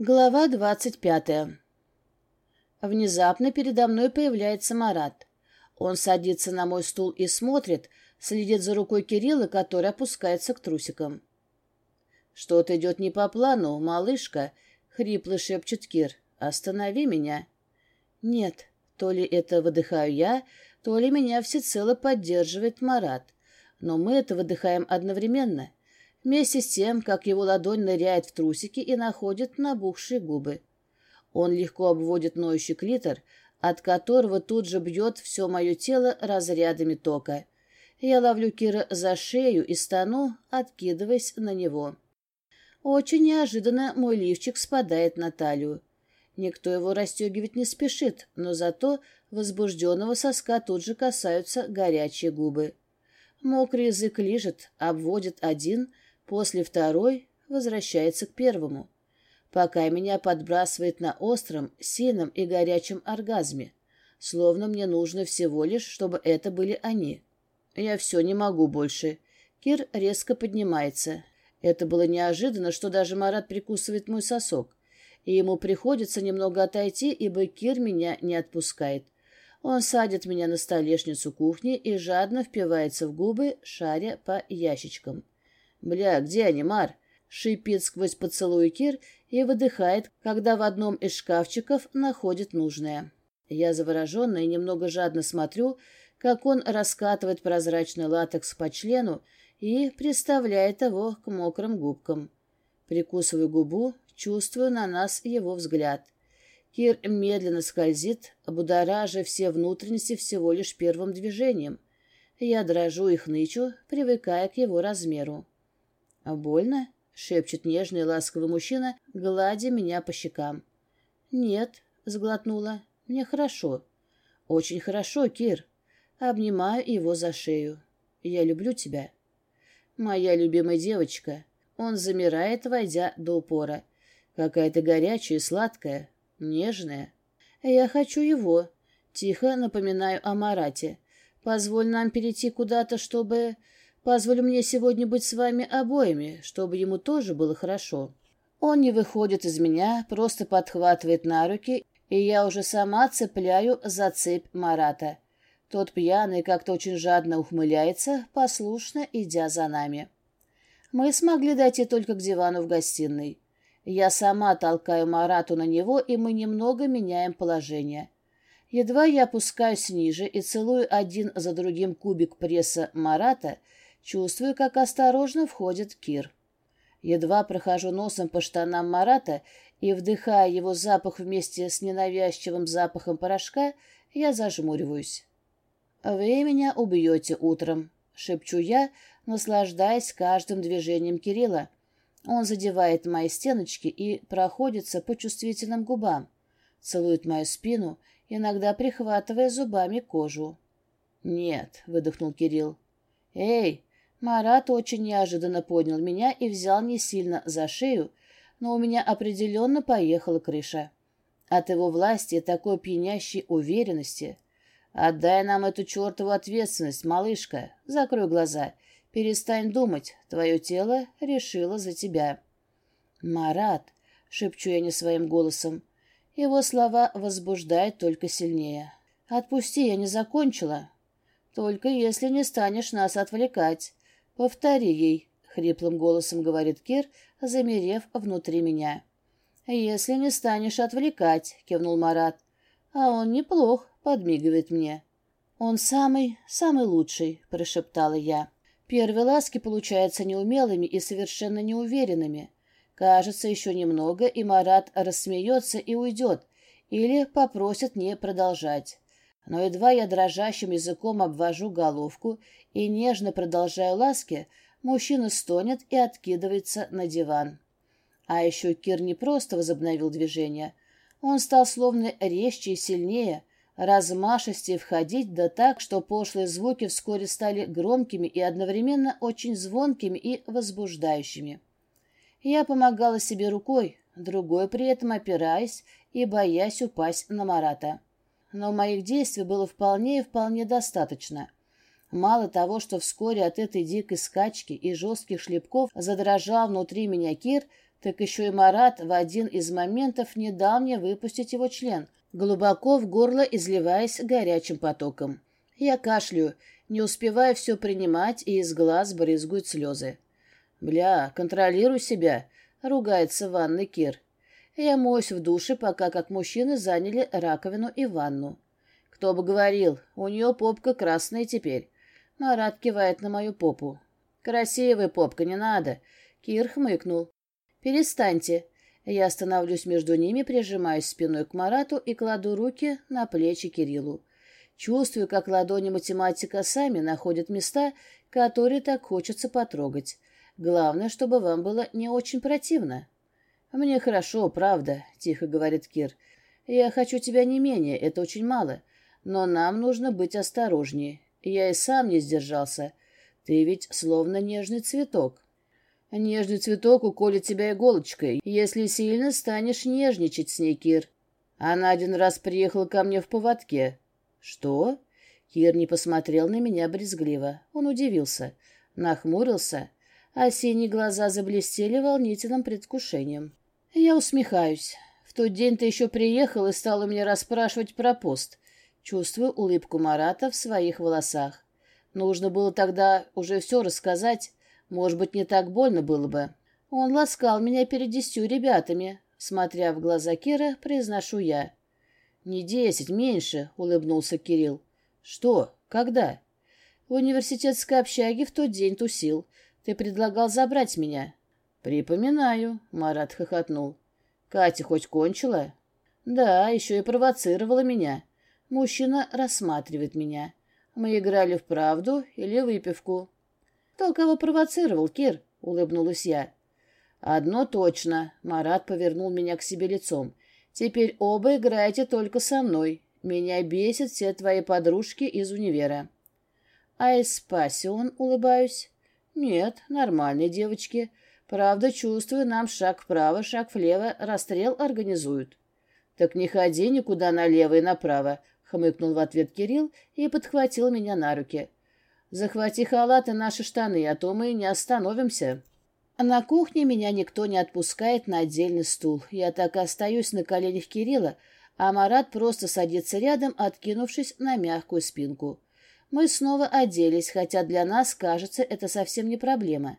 Глава двадцать пятая. Внезапно передо мной появляется Марат. Он садится на мой стул и смотрит, следит за рукой Кирилла, который опускается к трусикам. «Что-то идет не по плану, малышка», — хрипло шепчет Кир. «Останови меня». «Нет, то ли это выдыхаю я, то ли меня всецело поддерживает Марат. Но мы это выдыхаем одновременно» вместе с тем, как его ладонь ныряет в трусики и находит набухшие губы. Он легко обводит ноющий клитор, от которого тут же бьет все мое тело разрядами тока. Я ловлю Кира за шею и стану, откидываясь на него. Очень неожиданно мой лифчик спадает на талию. Никто его расстегивать не спешит, но зато возбужденного соска тут же касаются горячие губы. Мокрый язык лижет, обводит один — После второй возвращается к первому, пока меня подбрасывает на остром, сильном и горячем оргазме, словно мне нужно всего лишь, чтобы это были они. Я все не могу больше. Кир резко поднимается. Это было неожиданно, что даже Марат прикусывает мой сосок. И ему приходится немного отойти, ибо Кир меня не отпускает. Он садит меня на столешницу кухни и жадно впивается в губы, шаря по ящичкам. «Бля, где они, Мар?» — шипит сквозь поцелуй Кир и выдыхает, когда в одном из шкафчиков находит нужное. Я завороженно и немного жадно смотрю, как он раскатывает прозрачный латекс по члену и приставляет его к мокрым губкам. Прикусываю губу, чувствую на нас его взгляд. Кир медленно скользит, будоража все внутренности всего лишь первым движением. Я дрожу и хнычу, привыкая к его размеру. «А больно?» — шепчет нежный ласковый мужчина, гладя меня по щекам. «Нет», — сглотнула, — «мне хорошо». «Очень хорошо, Кир». Обнимаю его за шею. «Я люблю тебя». «Моя любимая девочка». Он замирает, войдя до упора. Какая-то горячая сладкая, нежная. «Я хочу его». Тихо напоминаю о Марате. «Позволь нам перейти куда-то, чтобы...» Позволь мне сегодня быть с вами обоими, чтобы ему тоже было хорошо. Он не выходит из меня, просто подхватывает на руки, и я уже сама цепляю за цепь Марата. Тот пьяный как-то очень жадно ухмыляется, послушно идя за нами. Мы смогли дойти только к дивану в гостиной. Я сама толкаю Марату на него, и мы немного меняем положение. Едва я опускаюсь ниже и целую один за другим кубик пресса Марата — Чувствую, как осторожно входит Кир. Едва прохожу носом по штанам Марата и, вдыхая его запах вместе с ненавязчивым запахом порошка, я зажмуриваюсь. «Вы меня убьете утром», — шепчу я, наслаждаясь каждым движением Кирилла. Он задевает мои стеночки и проходится по чувствительным губам, целует мою спину, иногда прихватывая зубами кожу. «Нет», — выдохнул Кирилл. «Эй!» Марат очень неожиданно поднял меня и взял не сильно за шею, но у меня определенно поехала крыша. От его власти и такой пьянящей уверенности. «Отдай нам эту чертову ответственность, малышка. Закрой глаза. Перестань думать. Твое тело решило за тебя». «Марат», — шепчу я не своим голосом, — его слова возбуждают только сильнее. «Отпусти, я не закончила. Только если не станешь нас отвлекать. «Повтори ей», — хриплым голосом говорит Кир, замерев внутри меня. «Если не станешь отвлекать», — кивнул Марат. «А он неплох», — подмигивает мне. «Он самый, самый лучший», — прошептала я. Первые ласки получаются неумелыми и совершенно неуверенными. Кажется, еще немного, и Марат рассмеется и уйдет, или попросит не продолжать. Но едва я дрожащим языком обвожу головку и нежно продолжаю ласки, мужчина стонет и откидывается на диван. А еще Кир не просто возобновил движение. Он стал словно резче и сильнее, размашистее входить, да так, что пошлые звуки вскоре стали громкими и одновременно очень звонкими и возбуждающими. Я помогала себе рукой, другой при этом опираясь и боясь упасть на Марата но моих действий было вполне и вполне достаточно. Мало того, что вскоре от этой дикой скачки и жестких шлепков задрожал внутри меня Кир, Так еще и Марат в один из моментов не дал мне выпустить его член, глубоко в горло изливаясь горячим потоком. Я кашляю, не успевая все принимать, и из глаз брызгают слезы. «Бля, контролируй себя», — ругается в ванной Кир. Я моюсь в душе, пока как мужчины заняли раковину и ванну. Кто бы говорил, у нее попка красная теперь. Марат кивает на мою попу. «Красивая попка, не надо!» Кир хмыкнул. «Перестаньте!» Я становлюсь между ними, прижимаюсь спиной к Марату и кладу руки на плечи Кириллу. Чувствую, как ладони математика сами находят места, которые так хочется потрогать. Главное, чтобы вам было не очень противно. «Мне хорошо, правда», — тихо говорит Кир. «Я хочу тебя не менее, это очень мало. Но нам нужно быть осторожнее. Я и сам не сдержался. Ты ведь словно нежный цветок». Нежный цветок уколет тебя иголочкой, если сильно станешь нежничать с ней, Кир. Она один раз приехала ко мне в поводке. Что? Кир не посмотрел на меня брезгливо. Он удивился, нахмурился, а синие глаза заблестели волнительным предвкушением. Я усмехаюсь. В тот день ты еще приехал и стал у меня расспрашивать про пост. Чувствую улыбку Марата в своих волосах. Нужно было тогда уже все рассказать, может быть, не так больно было бы. Он ласкал меня перед десятью ребятами. Смотря в глаза Кира, произношу я. «Не десять, меньше», — улыбнулся Кирилл. «Что? Когда?» «В университетской общаге в тот день тусил. Ты предлагал забрать меня». «Припоминаю», — Марат хохотнул. «Катя хоть кончила?» «Да, еще и провоцировала меня. Мужчина рассматривает меня. Мы играли в правду или выпивку. «Кто кого провоцировал, Кир?» — улыбнулась я. «Одно точно». Марат повернул меня к себе лицом. «Теперь оба играете только со мной. Меня бесят все твои подружки из универа». «А Эспасион?» — улыбаюсь. «Нет, нормальные девочки. Правда, чувствую, нам шаг вправо, шаг влево, расстрел организуют». «Так не ходи никуда налево и направо», — хмыкнул в ответ Кирилл и подхватил меня на руки. Захвати халат и наши штаны, а то мы не остановимся. На кухне меня никто не отпускает на отдельный стул. Я так и остаюсь на коленях Кирилла, а Марат просто садится рядом, откинувшись на мягкую спинку. Мы снова оделись, хотя для нас, кажется, это совсем не проблема.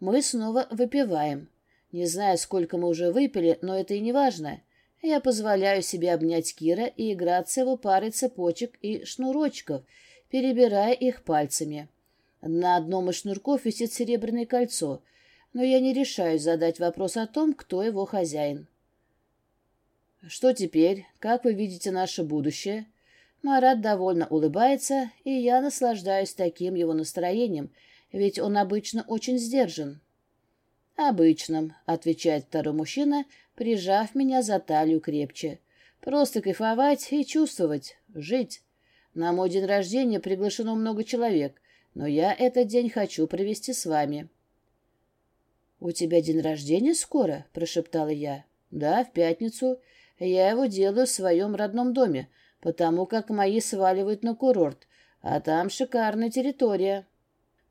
Мы снова выпиваем. Не знаю, сколько мы уже выпили, но это и не важно. Я позволяю себе обнять Кира и играться его парой цепочек и шнурочков — перебирая их пальцами. На одном из шнурков висит серебряное кольцо, но я не решаюсь задать вопрос о том, кто его хозяин. «Что теперь? Как вы видите наше будущее?» Марат довольно улыбается, и я наслаждаюсь таким его настроением, ведь он обычно очень сдержан. «Обычным», — отвечает второй мужчина, прижав меня за талию крепче. «Просто кайфовать и чувствовать, жить». На мой день рождения приглашено много человек, но я этот день хочу провести с вами». «У тебя день рождения скоро?» — прошептала я. «Да, в пятницу. Я его делаю в своем родном доме, потому как мои сваливают на курорт, а там шикарная территория».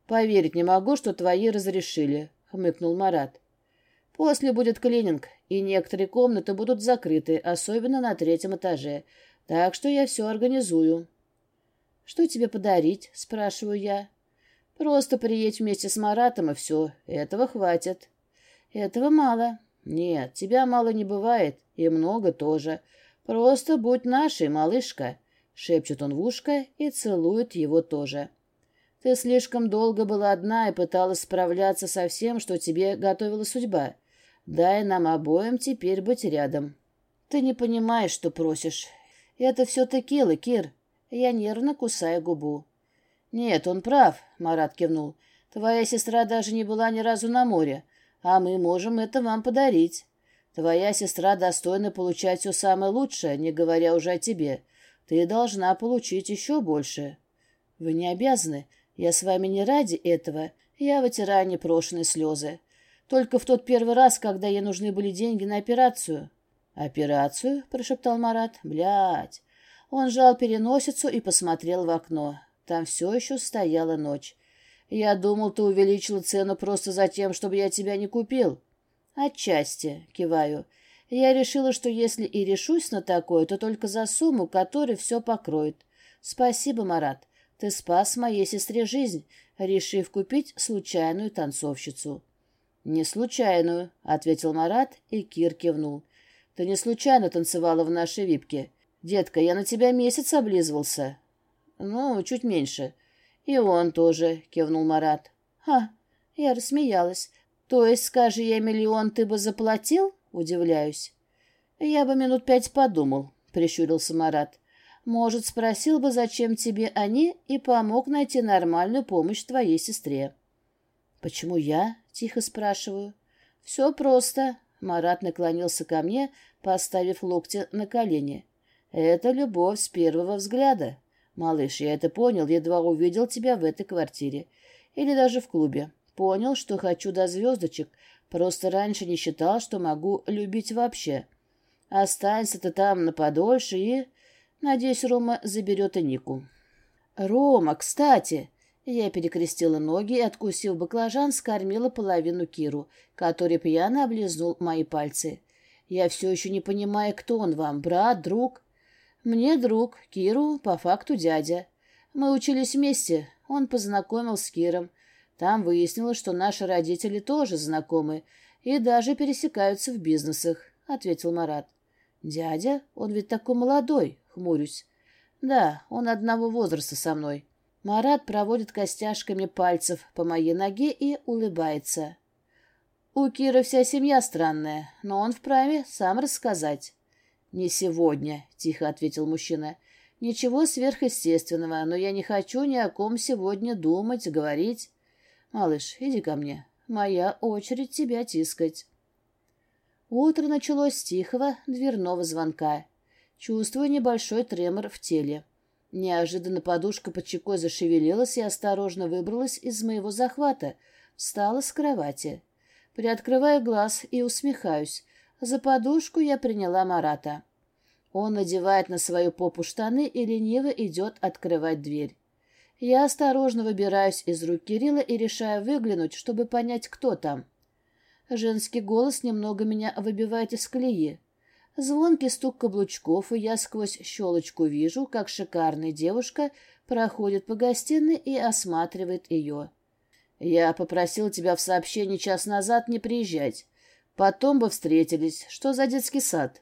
«Поверить не могу, что твои разрешили», — хмыкнул Марат. «После будет клининг, и некоторые комнаты будут закрыты, особенно на третьем этаже, так что я все организую». «Что тебе подарить?» — спрашиваю я. «Просто приедь вместе с Маратом, и все. Этого хватит». «Этого мало». «Нет, тебя мало не бывает, и много тоже. Просто будь нашей, малышка», — шепчет он в ушко и целует его тоже. «Ты слишком долго была одна и пыталась справляться со всем, что тебе готовила судьба. Дай нам обоим теперь быть рядом». «Ты не понимаешь, что просишь. Это все текила, Кир. Я нервно кусаю губу. «Нет, он прав», — Марат кивнул. «Твоя сестра даже не была ни разу на море, а мы можем это вам подарить. Твоя сестра достойна получать все самое лучшее, не говоря уже о тебе. Ты должна получить еще больше». «Вы не обязаны. Я с вами не ради этого. Я вытираю непрошенные слезы. Только в тот первый раз, когда ей нужны были деньги на операцию». «Операцию?» — прошептал Марат. «Блядь!» Он жал переносицу и посмотрел в окно. Там все еще стояла ночь. «Я думал, ты увеличила цену просто за тем, чтобы я тебя не купил». Отчасти, киваю. Я решила, что если и решусь на такое, то только за сумму, которая все покроет. Спасибо, Марат. Ты спас моей сестре жизнь, решив купить случайную танцовщицу. «Не случайную», — ответил Марат, и Кир кивнул. «Ты не случайно танцевала в нашей випке. Детка, я на тебя месяц облизывался». «Ну, чуть меньше». «И он тоже», — кивнул Марат. «Ха!» — я рассмеялась. «То есть, скажи я миллион, ты бы заплатил?» — удивляюсь. «Я бы минут пять подумал», — прищурился Марат. «Может, спросил бы, зачем тебе они, и помог найти нормальную помощь твоей сестре». «Почему я?» — тихо спрашиваю. «Все просто». Марат наклонился ко мне, поставив локти на колени. «Это любовь с первого взгляда. Малыш, я это понял, едва увидел тебя в этой квартире. Или даже в клубе. Понял, что хочу до звездочек, просто раньше не считал, что могу любить вообще. Останься ты там на подольше и... Надеюсь, Рома заберет и Нику». «Рома, кстати!» Я перекрестила ноги и, откусив баклажан, скормила половину Киру, который пьяно облизнул мои пальцы. Я все еще не понимаю, кто он вам, брат, друг? Мне друг, Киру, по факту дядя. Мы учились вместе, он познакомил с Киром. Там выяснилось, что наши родители тоже знакомы и даже пересекаются в бизнесах, — ответил Марат. «Дядя? Он ведь такой молодой», — хмурюсь. «Да, он одного возраста со мной. Марат проводит костяшками пальцев по моей ноге и улыбается. У Кира вся семья странная, но он вправе сам рассказать. «Не сегодня», — тихо ответил мужчина. «Ничего сверхъестественного, но я не хочу ни о ком сегодня думать, говорить. Малыш, иди ко мне. Моя очередь тебя тискать». Утро началось с тихого дверного звонка. Чувствую небольшой тремор в теле. Неожиданно подушка под щекой зашевелилась и осторожно выбралась из моего захвата, встала с кровати. Приоткрываю глаз и усмехаюсь. За подушку я приняла Марата. Он надевает на свою попу штаны и лениво идет открывать дверь. Я осторожно выбираюсь из рук Кирилла и решаю выглянуть, чтобы понять, кто там. Женский голос немного меня выбивает из колеи. Звонкий стук каблучков, и я сквозь щелочку вижу, как шикарная девушка проходит по гостиной и осматривает ее. «Я попросил тебя в сообщении час назад не приезжать. Потом бы встретились. Что за детский сад?»